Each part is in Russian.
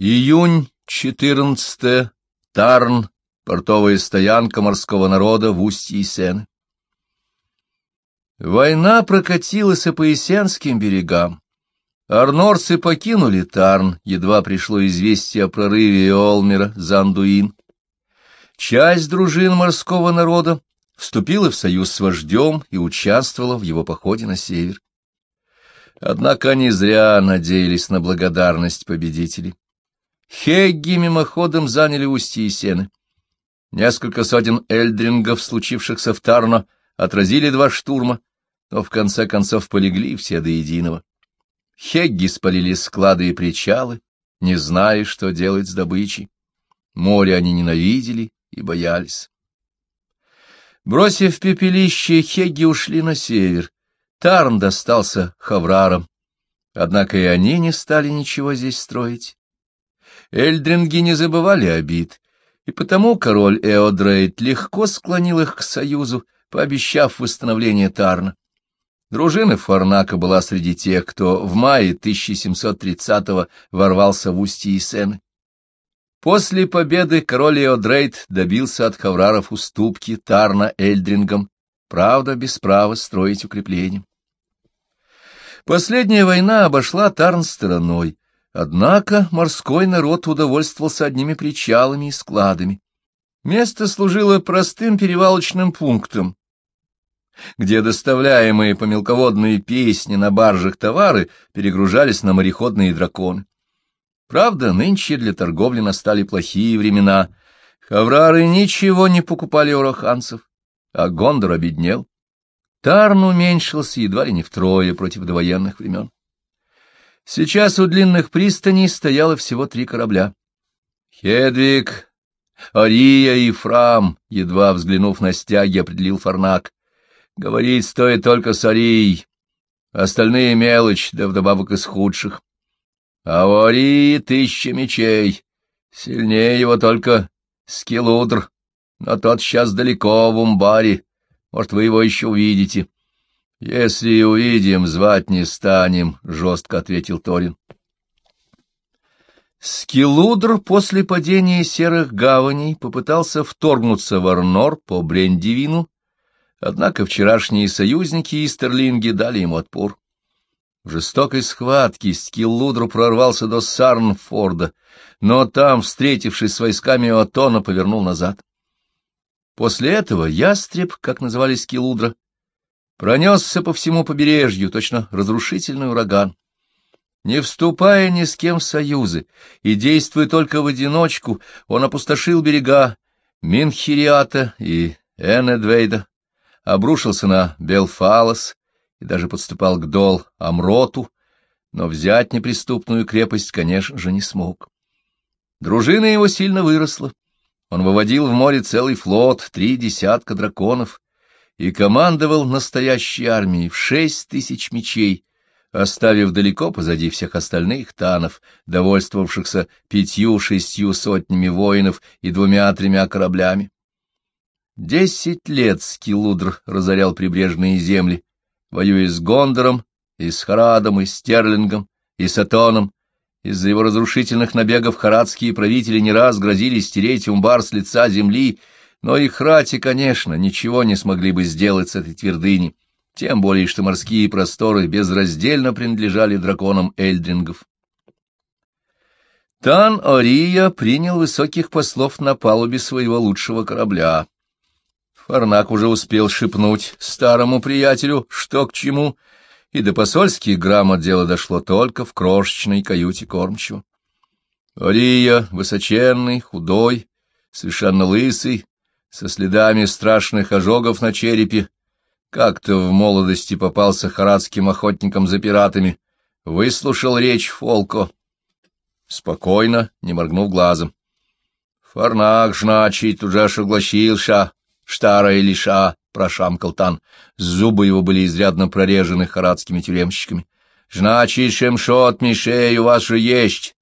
Июнь 14 Тарн, портовая стоянка морского народа в устье Сены. Война прокатилась по Исенским берегам. Арнорцы покинули Тарн, едва пришло известие о прорыве Олмера за Андуин. Часть дружин морского народа вступила в союз с вождем и участвовала в его походе на север. Однако они зря надеялись на благодарность победителей. Хегги мимоходом заняли устье и сены. Несколько сотен эльдрингов, случившихся в Тарно, отразили два штурма, но в конце концов полегли все до единого. Хегги спалили склады и причалы, не зная, что делать с добычей. Море они ненавидели и боялись. Бросив пепелище, Хегги ушли на север. Тарн достался хаврарам. Однако и они не стали ничего здесь строить. Эльдринги не забывали обид, и потому король Эодрейд легко склонил их к союзу, пообещав восстановление Тарна. Дружина Фарнака была среди тех, кто в мае 1730-го ворвался в устье Исены. После победы король Эодрейд добился от хавраров уступки Тарна Эльдрингам, правда, без права строить укрепления. Последняя война обошла Тарн стороной, однако морской народ удовольствовался одними причалами и складами. Место служило простым перевалочным пунктом, где доставляемые по мелководной песне на баржах товары перегружались на мореходные драконы. Правда, нынче для торговли настали плохие времена. Хаврары ничего не покупали у роханцев, а Гондор обеднел. Тарн уменьшился едва ли не втрое против довоенных времен. Сейчас у длинных пристаней стояло всего три корабля. Хедвиг, Ария и Фрам, едва взглянув на стяги, определил Фарнак. Говорить стоит только с Арией. Остальные мелочь, да вдобавок из худших. А у Арии тысяча мечей. Сильнее его только Скилудр, но тот сейчас далеко в Умбаре. Может, вы его еще увидите. — Если и увидим, звать не станем, — жестко ответил Торин. Скилудр после падения серых гаваней попытался вторгнуться в Арнор по Брендивину Однако вчерашние союзники Истерлинги дали ему отпор. В жестокой схватке Скиллудру прорвался до Сарнфорда, но там, встретившись с войсками Отона, повернул назад. После этого ястреб, как называли Скиллудра, пронесся по всему побережью, точно разрушительный ураган. Не вступая ни с кем в союзы и действуя только в одиночку, он опустошил берега Минхириата и Энедвейда, обрушился на Белфалос и даже подступал к Дол Амроту, но взять неприступную крепость, конечно же, не смог. Дружина его сильно выросла. Он выводил в море целый флот, три десятка драконов, и командовал настоящей армией в шесть тысяч мечей, оставив далеко позади всех остальных танов, довольствовавшихся пятью-шестью сотнями воинов и двумя-тремя кораблями. Десять лет Скилудр разорял прибрежные земли, воюя с Гондором, и с Харадом, и с Стерлингом, и с Атоном. Из-за его разрушительных набегов харадские правители не раз грозили стереть Умбар с лица земли, но их рати, конечно, ничего не смогли бы сделать с этой твердыни, тем более что морские просторы безраздельно принадлежали драконам эльдрингов. Тан-Ория принял высоких послов на палубе своего лучшего корабля. Фарнак уже успел шепнуть старому приятелю, что к чему, и до посольских грамот дело дошло только в крошечной каюте кормчего. Ория, высоченный, худой, совершенно лысый, со следами страшных ожогов на черепе, как-то в молодости попался харадским охотникам за пиратами, выслушал речь Фолко. Спокойно, не моргнув глазом. Фарнак, значит, уже огласился, Штарая лиша, — прошамкал Тан. Зубы его были изрядно прорежены харадскими тюремщиками. — Значит, шемшот мишей у вас же есть.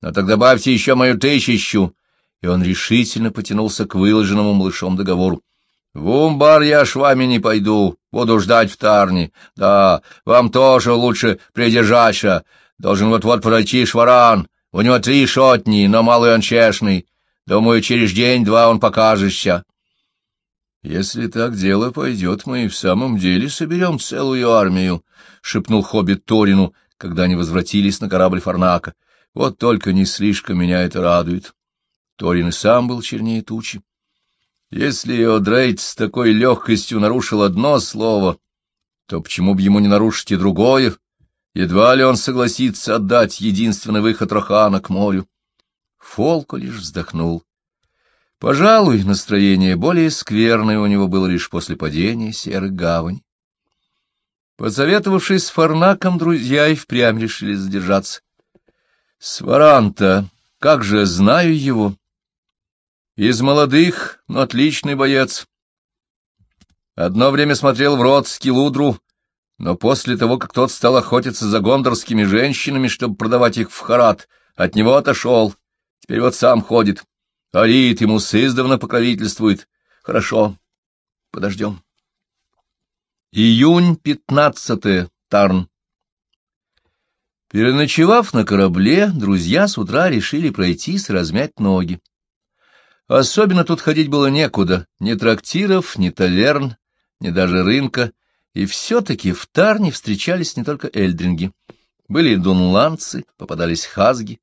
Но так добавьте еще мою тысячу. И он решительно потянулся к выложенному малышом договору. — В умбар я ж вами не пойду, буду ждать в Тарне. Да, вам тоже лучше придержаться. Должен вот-вот пройти шваран. У него три шотни, но малый он чешный. Думаю, через день-два он покажется. Если так дело пойдет, мы и в самом деле соберем целую армию, — шепнул хоббит Торину, когда они возвратились на корабль Фарнака. Вот только не слишком меня это радует. Торин и сам был чернее тучи. Если Одрейд с такой легкостью нарушил одно слово, то почему бы ему не нарушить и другое? Едва ли он согласится отдать единственный выход Рохана к морю. Фолко лишь вздохнул. Пожалуй, настроение более скверное у него было лишь после падения серых гавань. Посоветовавшись с Фарнаком, друзья и впрямь решили задержаться. — Сваранта, как же знаю его! Из молодых, но отличный боец. Одно время смотрел в рот Скилудру, но после того, как тот стал охотиться за гондорскими женщинами, чтобы продавать их в Харат, от него отошел. Теперь вот сам ходит. Арит ему сыздавна покровительствует. Хорошо, подождем. Июнь пятнадцатое. Тарн. Переночевав на корабле, друзья с утра решили пройтись, размять ноги. Особенно тут ходить было некуда, ни трактиров, ни таверн, ни даже рынка, и все-таки в Тарне встречались не только эльдринги. Были дунландцы, попадались хазги.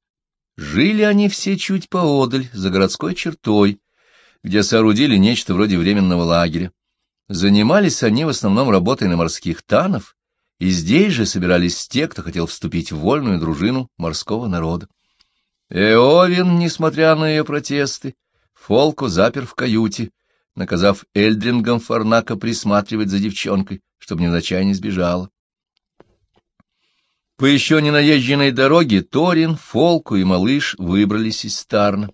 Жили они все чуть поодаль, за городской чертой, где соорудили нечто вроде временного лагеря. Занимались они в основном работой на морских танов, и здесь же собирались те, кто хотел вступить в вольную дружину морского народа. Эовин, несмотря на ее протесты, Фолку запер в каюте, наказав Эльдрингам Фарнака присматривать за девчонкой, чтобы невзначай не сбежала. По еще не наезженной дороге Торин, Фолку и малыш выбрались из Старна.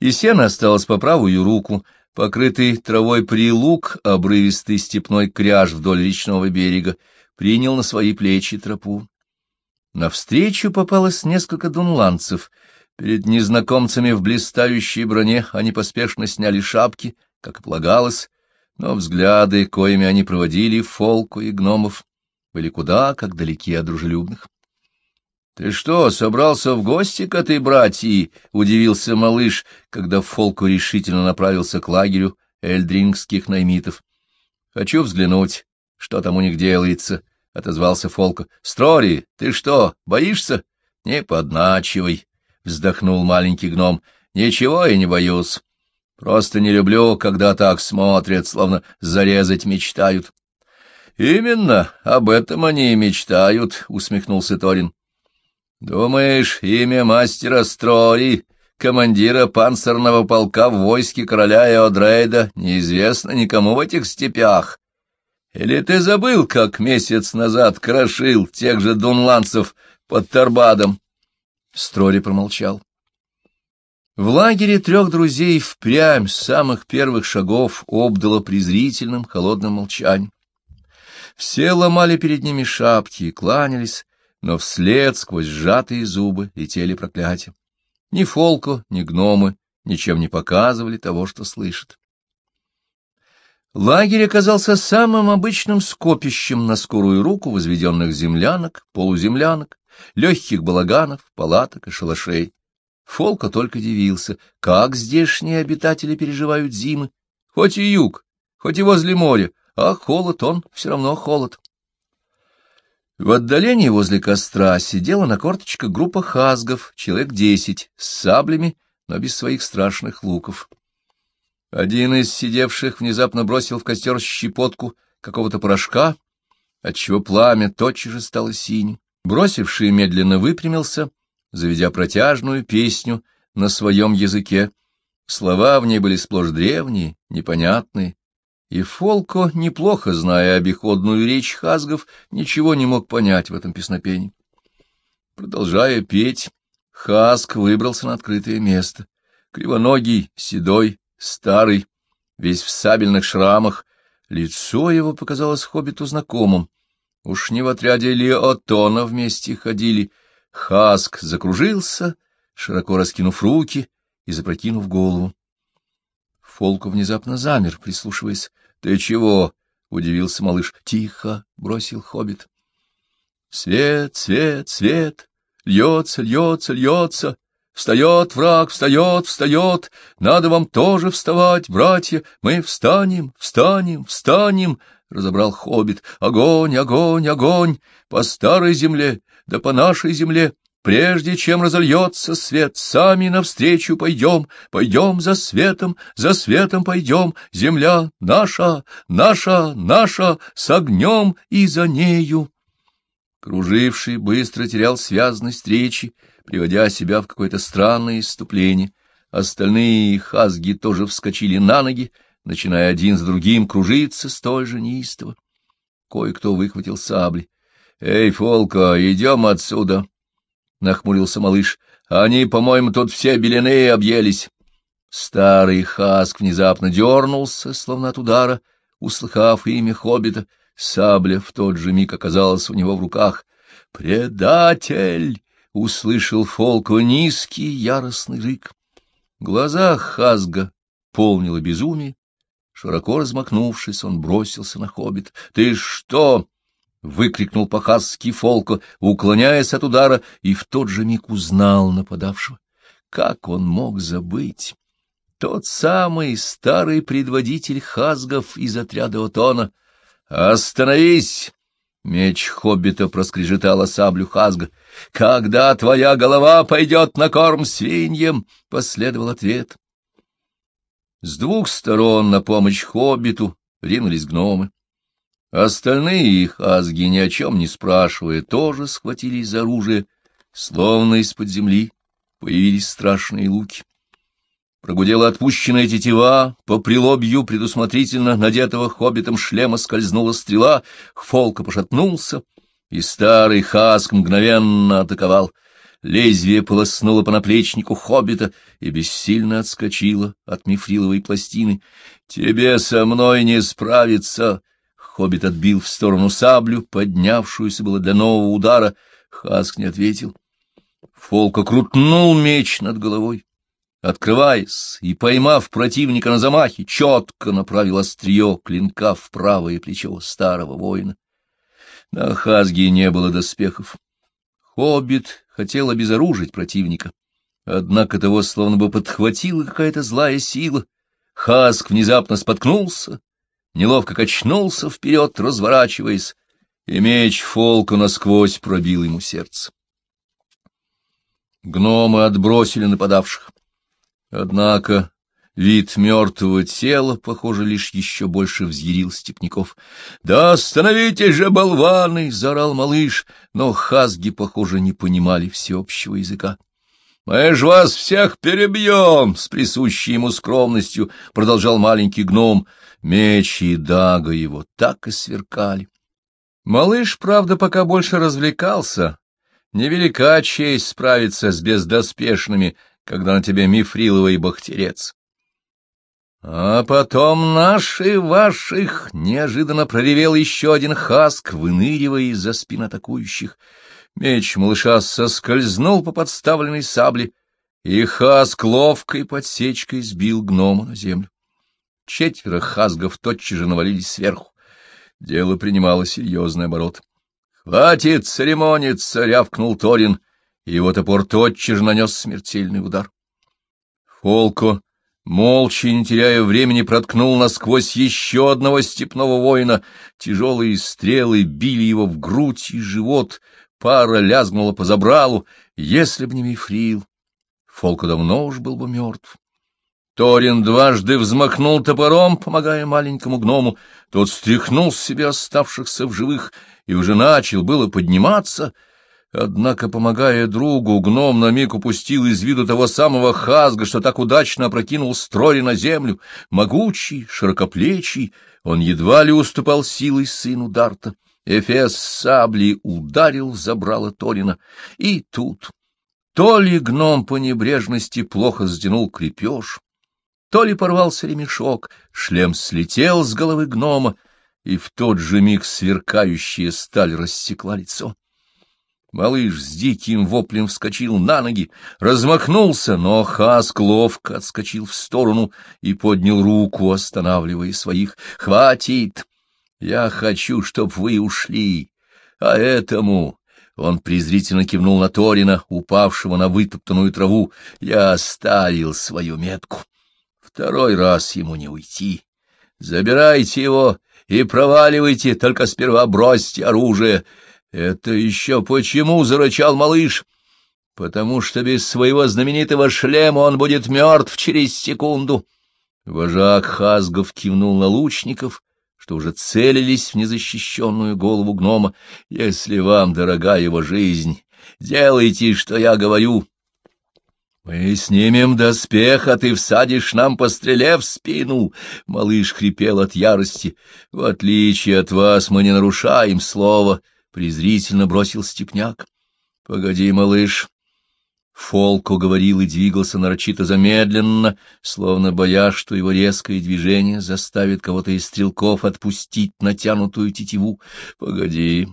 И сено осталось по правую руку, покрытый травой прилук, обрывистый степной кряж вдоль речного берега, принял на свои плечи тропу. Навстречу попалось несколько дунланцев — Перед незнакомцами в блистающей броне они поспешно сняли шапки, как полагалось, но взгляды, коими они проводили фолку и гномов, были куда как далеки от дружелюбных. — Ты что, собрался в гости к этой братьи? — удивился малыш, когда Фолку решительно направился к лагерю эльдрингских наймитов. — Хочу взглянуть, что там у них делается, — отозвался Фолка. — Строри, ты что, боишься? Не подначивай вздохнул маленький гном. — Ничего я не боюсь. Просто не люблю, когда так смотрят, словно зарезать мечтают. — Именно об этом они и мечтают, — усмехнулся Торин. — Думаешь, имя мастера Строри, командира панцирного полка в войске короля Эодрейда, неизвестно никому в этих степях? Или ты забыл, как месяц назад крошил тех же дунландцев под Тарбадом? Строри промолчал. В лагере трех друзей впрямь с самых первых шагов обдало презрительным холодным молчанием. Все ломали перед ними шапки и кланялись, но вслед сквозь сжатые зубы летели проклятия. Ни Фолко, ни гномы ничем не показывали того, что слышат. Лагерь оказался самым обычным скопищем на скорую руку возведенных землянок, полуземлянок, легких балаганов, палаток и шалашей. Фолка только дивился, как здешние обитатели переживают зимы, хоть и юг, хоть и возле моря, а холод он все равно холод. В отдалении возле костра сидела на корточках группа хазгов, человек десять, с саблями, но без своих страшных луков. Один из сидевших внезапно бросил в костер щепотку какого-то порошка, отчего пламя тотчас же стало синим. Бросивший медленно выпрямился, заведя протяжную песню на своем языке. Слова в ней были сплошь древние, непонятные, и Фолко, неплохо зная обиходную речь хазгов, ничего не мог понять в этом песнопении. Продолжая петь, Хазг выбрался на открытое место. Кривоногий, седой, старый, весь в сабельных шрамах, лицо его показалось хоббиту знакомым. Уж не в отряде Леотона вместе ходили. Хаск закружился, широко раскинув руки и запрокинув голову. Фолку внезапно замер, прислушиваясь. — Ты чего? — удивился малыш. — Тихо, — бросил хоббит. — Свет, свет, свет! Льется, льется, льется. Встает враг, встает, встает. Надо вам тоже вставать, братья. Мы встанем, встанем, встанем. Разобрал хоббит. Огонь, огонь, огонь. По старой земле, да по нашей земле. Прежде чем разольется свет, сами навстречу пойдем, пойдем за светом, за светом пойдем, земля наша, наша, наша, с огнем и за нею. Круживший быстро терял связность речи, приводя себя в какое-то странное иступление. Остальные хазги тоже вскочили на ноги, начиная один за другим кружиться столь же неистово. Кое-кто выхватил сабли. — Эй, Фолка, идем отсюда! — нахмурился малыш. — Они, по-моему, тут все беленые объелись. Старый Хаск внезапно дернулся, словно от удара, услыхав имя хоббита. Сабля в тот же миг оказалась у него в руках. «Предатель!» — услышал Фолко низкий яростный рык. Глаза Хазга полнило безумие. Широко размахнувшись, он бросился на хоббит. «Ты что?» — выкрикнул по-хасски Фолко, уклоняясь от удара, и в тот же миг узнал нападавшего. Как он мог забыть? Тот самый старый предводитель хазгов из отряда Отона. «Остановись!» — меч хоббита проскрежетала саблю хазга. «Когда твоя голова пойдет на корм свиньям?» — последовал ответ. С двух сторон на помощь хоббиту ринулись гномы. Остальные их азги, ни о чем не спрашивая, тоже схватились за оружие, словно из-под земли появились страшные луки. Прогудела отпущенная тетива, по прилобью предусмотрительно надетого хоббитом шлема скользнула стрела, Фолка пошатнулся, и старый хаск мгновенно атаковал. Лезвие полоснуло по наплечнику хоббита и бессильно отскочило от мифриловой пластины. — Тебе со мной не справиться! Хоббит отбил в сторону саблю, поднявшуюся было для нового удара. Хаск не ответил. Фолка крутнул меч над головой, открываясь и, поймав противника на замахе, четко направил острие клинка в правое плечо старого воина. На Хазге не было доспехов. Хоббит хотел обезоружить противника, однако того словно бы подхватила какая-то злая сила. Хаск внезапно споткнулся, неловко качнулся вперед, разворачиваясь, и меч Фолка насквозь пробил ему сердце. Гномы отбросили нападавших. Однако вид мертвого тела, похоже, лишь еще больше взъярил степняков. — Да остановитесь же, болваны! — заорал малыш, но хазги, похоже, не понимали всеобщего языка. — Мы ж вас всех перебьем! — с присущей ему скромностью продолжал маленький гном. Меч и дага его так и сверкали. Малыш, правда, пока больше развлекался. Невелика честь справиться с бездоспешными, когда на тебе мифриловый бахтерец. А потом наши ваших неожиданно проревел еще один хаск, выныривая из-за спин атакующих. Меч малыша соскользнул по подставленной сабле, и хаск ловкой подсечкой сбил гнома на землю. Четверо хазгов тотчас же навалились сверху. Дело принимало серьезный оборот. — Хватит церемониться! — рявкнул Торин. Его топор тотчас же нанес смертельный удар. Фолко, молча, не теряя времени, проткнул насквозь еще одного степного воина. Тяжелые стрелы били его в грудь и живот. Пара лязгнула по забралу. Если б не мифрил, Фолко давно уж был бы мертв. Торин дважды взмахнул топором, помогая маленькому гному. Тот стряхнул с себя оставшихся в живых и уже начал было подниматься. Однако, помогая другу, гном на миг упустил из виду того самого хазга, что так удачно опрокинул строри на землю. Могучий, широкоплечий, он едва ли уступал силой сыну Дарта. Эфес сабли ударил в забрало Торина. И тут... То ли гном по небрежности плохо сдянул крепеж, то ли порвался ремешок, шлем слетел с головы гнома, и в тот же миг сверкающая сталь рассекла лицо. Малыш с диким воплем вскочил на ноги, размахнулся, но Хаск ловко отскочил в сторону и поднял руку, останавливая своих. — Хватит! Я хочу, чтоб вы ушли, а этому Он презрительно кивнул на Торина, упавшего на вытоптанную траву. Я оставил свою метку. Второй раз ему не уйти. Забирайте его и проваливайте, только сперва бросьте оружие. Это еще почему? — зарычал малыш. — Потому что без своего знаменитого шлема он будет мертв через секунду. Вожак Хазгов кивнул на лучников, что уже целились в незащищенную голову гнома. Если вам дорога его жизнь, делайте, что я говорю. Мы снимем доспех, а ты всадишь нам по стреле в спину. Малыш хрипел от ярости. В отличие от вас мы не нарушаем слова, — презрительно бросил степняк. — Погоди, малыш, Фолко говорил и двигался нарочито замедленно, словно боясь, что его резкое движение заставит кого-то из стрелков отпустить натянутую тетиву. Погоди.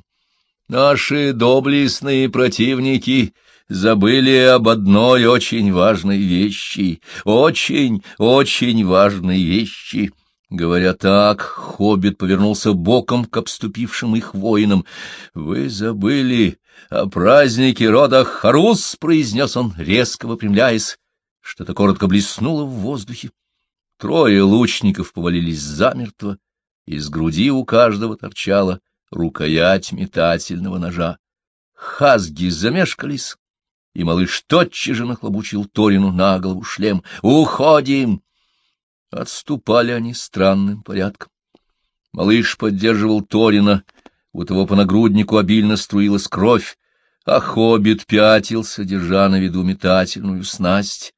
Наши доблестные противники забыли об одной очень важной вещи, очень, очень важной вещи. Говоря так, хоббит повернулся боком к обступившим их воинам. — Вы забыли о празднике рода Харус, — произнес он, резко выпрямляясь. Что-то коротко блеснуло в воздухе. Трое лучников повалились замертво, из груди у каждого торчала рукоять метательного ножа. Хазги замешкались, и малыш тотчас же нахлобучил Торину на голову шлем. «Уходим!» Отступали они странным порядком. Малыш поддерживал Торина, у того по нагруднику обильно струилась кровь, а хоббит пятился, держа на виду метательную снасть.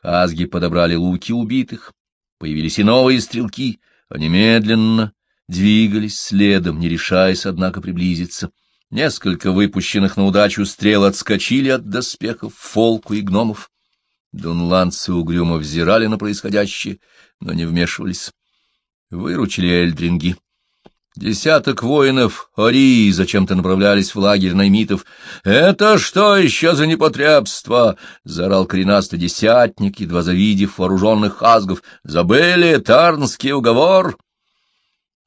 Хазги подобрали луки убитых, появились и новые стрелки, они медленно двигались следом, не решаясь, однако, приблизиться. Несколько выпущенных на удачу стрел отскочили от доспехов фолку и гномов. Дунландцы угрюмо взирали на происходящее, но не вмешивались. Выручили эльдринги. Десяток воинов Ории зачем-то направлялись в лагерь наймитов. — Это что еще за непотребство? — заорал коренастый десятник, едва завидев вооруженных хазгов. — Забыли Тарнский уговор?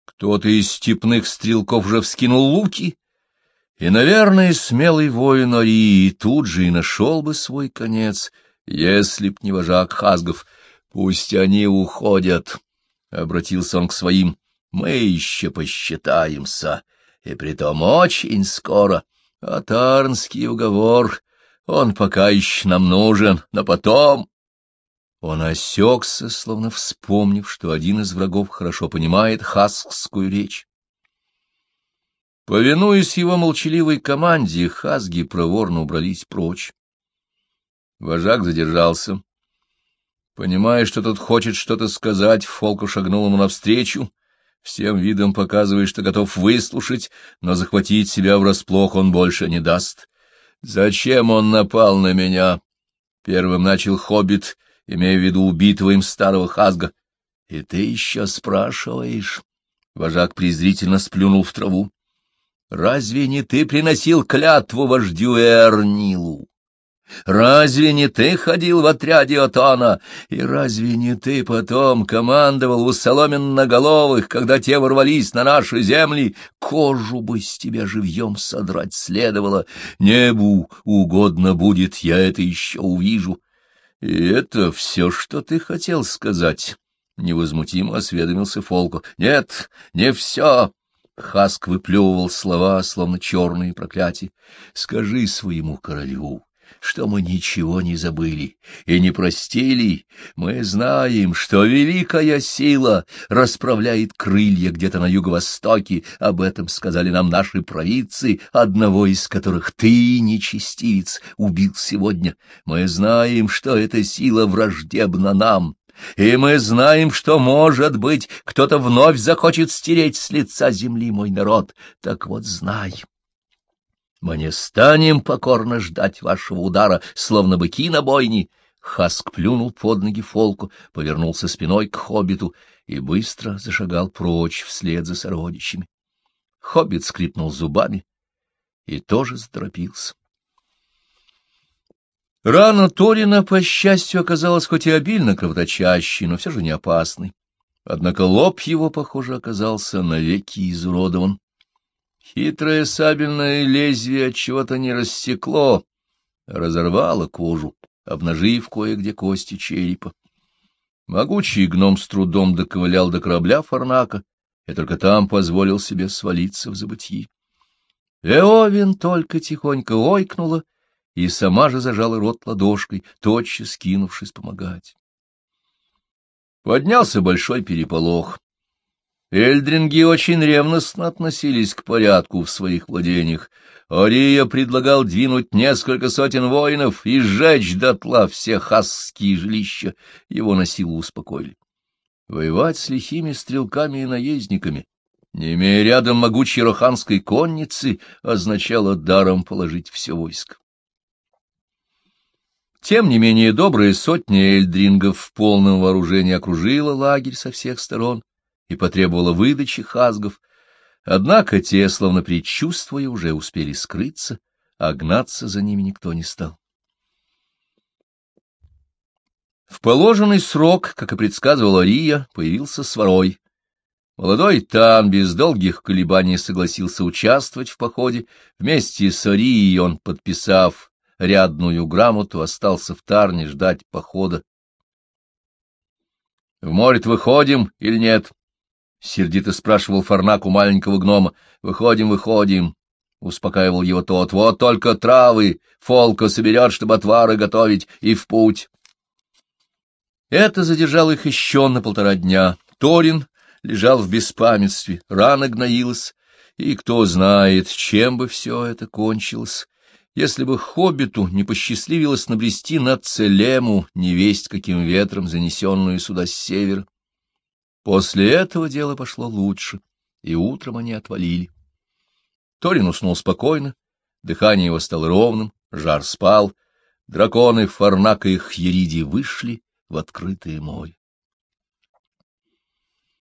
Кто-то из степных стрелков уже вскинул луки, и, наверное, смелый воин Ории тут же и нашел бы свой конец — если б не вожак Хазгов, пусть они уходят, — обратился он к своим, — мы еще посчитаемся, и притом очень скоро. А Тарнский уговор, он пока еще нам нужен, но потом... Он осекся, словно вспомнив, что один из врагов хорошо понимает хаскскую речь. Повинуясь его молчаливой команде, хазги проворно убрались прочь. Вожак задержался. Понимая, что тот хочет что-то сказать, Фолку шагнул ему навстречу, всем видом показывая, что готов выслушать, но захватить себя врасплох он больше не даст. «Зачем он напал на меня?» Первым начал хоббит, имея в виду убитого им старого Хазга. «И ты еще спрашиваешь?» Вожак презрительно сплюнул в траву. «Разве не ты приносил клятву вождю Эрнилу?» Разве не ты ходил в отряде Отона, и разве не ты потом командовал у соломенноголовых, когда те ворвались на наши земли? Кожу бы с тебя живьем содрать следовало. Небу угодно будет, я это еще увижу. И это все, что ты хотел сказать. Невозмутимо осведомился Фолку. Нет, не все. Хаск выплевывал слова, словно черные проклятия. Скажи своему королю что мы ничего не забыли и не простили. Мы знаем, что великая сила расправляет крылья где-то на юго-востоке. Об этом сказали нам наши провидцы, одного из которых ты, нечестивец, убил сегодня. Мы знаем, что эта сила враждебна нам. И мы знаем, что, может быть, кто-то вновь захочет стереть с лица земли мой народ. Так вот, знай, мы не станем покорно ждать вашего удара, словно быки на бойне. Хаск плюнул под ноги Фолку, повернулся спиной к хоббиту и быстро зашагал прочь вслед за сородичами. Хоббит скрипнул зубами и тоже заторопился. Рана Торина, по счастью, оказалась хоть и обильно кровоточащей, но все же не опасной. Однако лоб его, похоже, оказался навеки изуродован. Хитрое сабельное лезвие чего-то не рассекло, разорвало кожу, обнажив кое-где кости черепа. Могучий гном с трудом доковылял до корабля Фарнака, и только там позволил себе свалиться в забытьи. Эовин только тихонько ойкнула и сама же зажала рот ладошкой, тотчас скинувшись помогать. Поднялся большой переполох. Эльдринги очень ревностно относились к порядку в своих владениях. Ория предлагал двинуть несколько сотен воинов и сжечь дотла все хасские жилища. Его на силу успокоили. Воевать с лихими стрелками и наездниками, не имея рядом могучей роханской конницы, означало даром положить все войско. Тем не менее, добрая сотня эльдрингов в полном вооружении окружила лагерь со всех сторон и потребовала выдачи хазгов, однако те, словно предчувствуя, уже успели скрыться, а гнаться за ними никто не стал. В положенный срок, как и предсказывала Рия, появился Сварой. Молодой Тан без долгих колебаний согласился участвовать в походе. Вместе с Арией он, подписав рядную грамоту, остался в Тарне ждать похода. — В море выходим или нет? — сердито спрашивал Фарнак у маленького гнома. — Выходим, выходим, — успокаивал его тот. — Вот только травы Фолка соберет, чтобы отвары готовить, и в путь. Это задержало их еще на полтора дня. Торин лежал в беспамятстве, рана гноилась, и кто знает, чем бы все это кончилось, если бы хоббиту не посчастливилось набрести на Целему, невесть каким ветром занесенную сюда с севера. После этого дело пошло лучше, и утром они отвалили. Торин уснул спокойно, дыхание его стало ровным, жар спал, драконы Фарнака и Хьериди вышли, в открытое море.